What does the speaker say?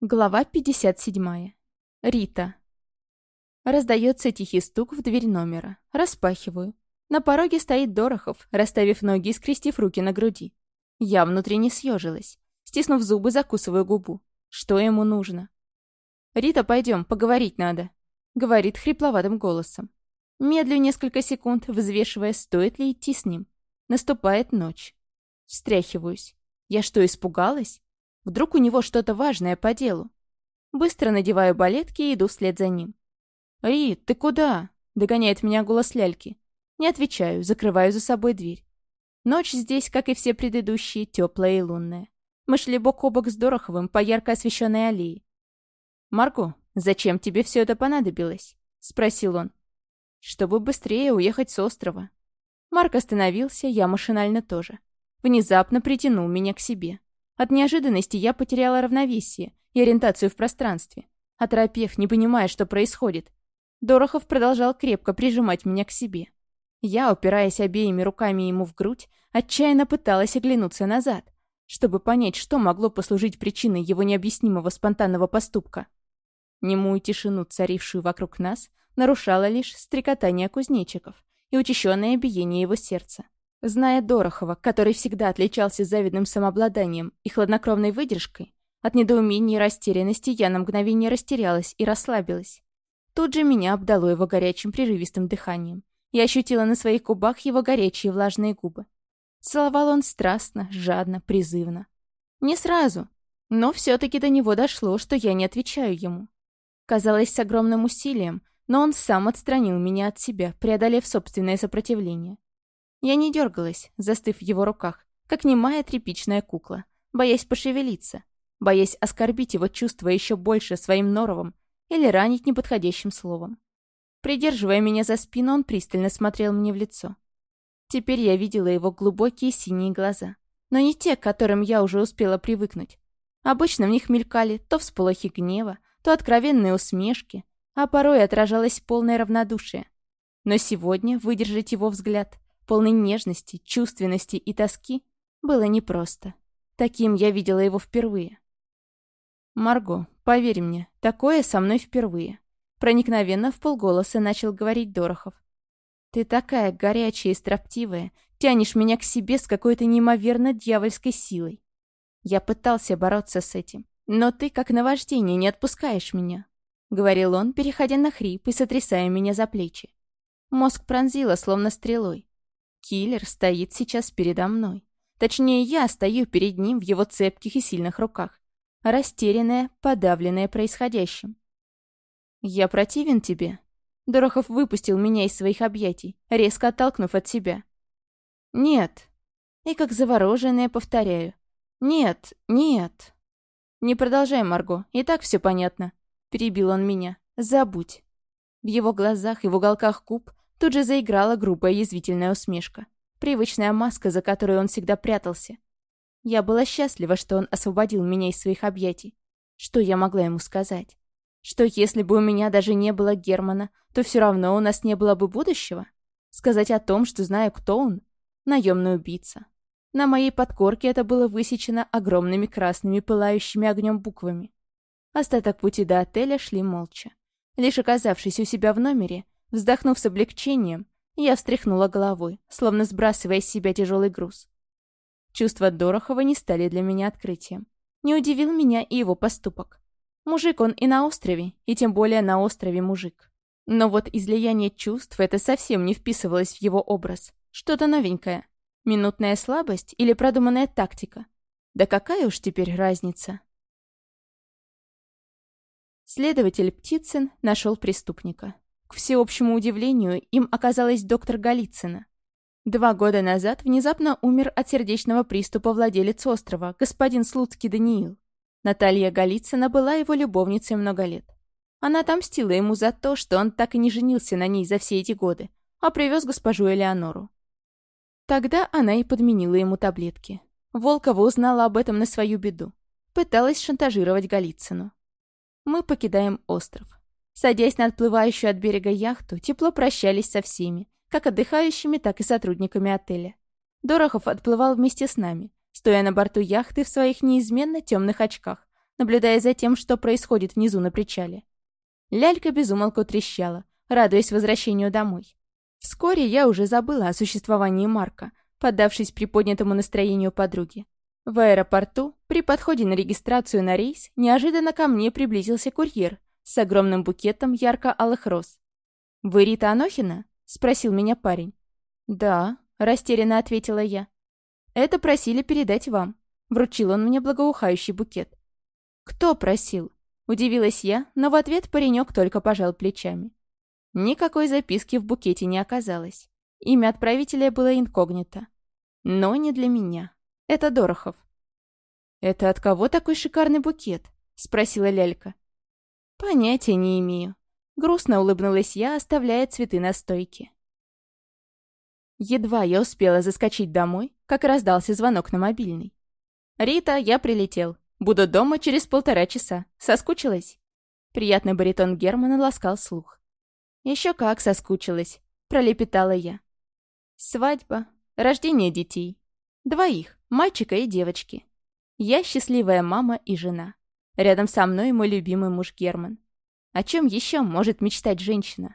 Глава 57. Рита. Раздается тихий стук в дверь номера. Распахиваю. На пороге стоит Дорохов, расставив ноги и скрестив руки на груди. Я внутренне съежилась. Стиснув зубы, закусываю губу. Что ему нужно? «Рита, пойдем, поговорить надо», — говорит хрипловатым голосом. Медлю несколько секунд, взвешивая, стоит ли идти с ним. Наступает ночь. Встряхиваюсь. Я что, испугалась? Вдруг у него что-то важное по делу. Быстро надеваю балетки и иду вслед за ним. «Рит, ты куда?» — догоняет меня голос ляльки. Не отвечаю, закрываю за собой дверь. Ночь здесь, как и все предыдущие, теплая и лунная. Мы шли бок о бок с Дороховым по ярко освещенной аллее. «Марко, зачем тебе все это понадобилось?» — спросил он. «Чтобы быстрее уехать с острова». Марк остановился, я машинально тоже. Внезапно притянул меня к себе. От неожиданности я потеряла равновесие и ориентацию в пространстве. Оторопев, не понимая, что происходит. Дорохов продолжал крепко прижимать меня к себе. Я, упираясь обеими руками ему в грудь, отчаянно пыталась оглянуться назад, чтобы понять, что могло послужить причиной его необъяснимого спонтанного поступка. Немую тишину, царившую вокруг нас, нарушало лишь стрекотание кузнечиков и учащенное биение его сердца. Зная Дорохова, который всегда отличался завидным самообладанием и хладнокровной выдержкой, от недоумения и растерянности я на мгновение растерялась и расслабилась. Тут же меня обдало его горячим прерывистым дыханием. Я ощутила на своих губах его горячие влажные губы. Целовал он страстно, жадно, призывно. Не сразу, но все-таки до него дошло, что я не отвечаю ему. Казалось, с огромным усилием, но он сам отстранил меня от себя, преодолев собственное сопротивление. Я не дергалась, застыв в его руках, как немая тряпичная кукла, боясь пошевелиться, боясь оскорбить его чувства еще больше своим норовом или ранить неподходящим словом. Придерживая меня за спину, он пристально смотрел мне в лицо. Теперь я видела его глубокие синие глаза, но не те, к которым я уже успела привыкнуть. Обычно в них мелькали то всполохи гнева, то откровенные усмешки, а порой отражалось полное равнодушие. Но сегодня выдержать его взгляд полный нежности, чувственности и тоски, было непросто. Таким я видела его впервые. «Марго, поверь мне, такое со мной впервые», проникновенно в полголоса начал говорить Дорохов. «Ты такая горячая и строптивая, тянешь меня к себе с какой-то неимоверно дьявольской силой. Я пытался бороться с этим, но ты, как наваждение, не отпускаешь меня», — говорил он, переходя на хрип и сотрясая меня за плечи. Мозг пронзило, словно стрелой. Киллер стоит сейчас передо мной. Точнее, я стою перед ним в его цепких и сильных руках. Растерянная, подавленная происходящим. «Я противен тебе?» Дорохов выпустил меня из своих объятий, резко оттолкнув от себя. «Нет». И как завороженная повторяю. «Нет, нет». «Не продолжай, Марго, и так все понятно», — перебил он меня. «Забудь». В его глазах и в уголках губ Тут же заиграла грубая язвительная усмешка. Привычная маска, за которой он всегда прятался. Я была счастлива, что он освободил меня из своих объятий. Что я могла ему сказать? Что если бы у меня даже не было Германа, то все равно у нас не было бы будущего? Сказать о том, что знаю, кто он? Наемный убийца. На моей подкорке это было высечено огромными красными пылающими огнем буквами. Остаток пути до отеля шли молча. Лишь оказавшись у себя в номере, Вздохнув с облегчением, я встряхнула головой, словно сбрасывая с себя тяжелый груз. Чувства Дорохова не стали для меня открытием. Не удивил меня и его поступок. Мужик он и на острове, и тем более на острове мужик. Но вот излияние чувств это совсем не вписывалось в его образ. Что-то новенькое. Минутная слабость или продуманная тактика. Да какая уж теперь разница? Следователь Птицын нашел преступника. К всеобщему удивлению, им оказалась доктор Голицына. Два года назад внезапно умер от сердечного приступа владелец острова, господин Слуцкий Даниил. Наталья Голицына была его любовницей много лет. Она отомстила ему за то, что он так и не женился на ней за все эти годы, а привез госпожу Элеонору. Тогда она и подменила ему таблетки. Волкова узнала об этом на свою беду. Пыталась шантажировать Голицыну. Мы покидаем остров. Садясь на отплывающую от берега яхту, тепло прощались со всеми, как отдыхающими, так и сотрудниками отеля. Дорохов отплывал вместе с нами, стоя на борту яхты в своих неизменно темных очках, наблюдая за тем, что происходит внизу на причале. Лялька безумолку трещала, радуясь возвращению домой. Вскоре я уже забыла о существовании Марка, поддавшись приподнятому настроению подруги. В аэропорту, при подходе на регистрацию на рейс, неожиданно ко мне приблизился курьер с огромным букетом ярко-алых роз. «Вы Рита Анохина?» — спросил меня парень. «Да», — растерянно ответила я. «Это просили передать вам». Вручил он мне благоухающий букет. «Кто просил?» — удивилась я, но в ответ паренек только пожал плечами. Никакой записки в букете не оказалось. Имя отправителя было инкогнито. Но не для меня. Это Дорохов. «Это от кого такой шикарный букет?» — спросила Лялька. «Понятия не имею». Грустно улыбнулась я, оставляя цветы на стойке. Едва я успела заскочить домой, как раздался звонок на мобильный. «Рита, я прилетел. Буду дома через полтора часа. Соскучилась?» Приятный баритон Германа ласкал слух. «Еще как соскучилась», — пролепетала я. «Свадьба, рождение детей. Двоих, мальчика и девочки. Я счастливая мама и жена. Рядом со мной мой любимый муж Герман. О чем еще может мечтать женщина?»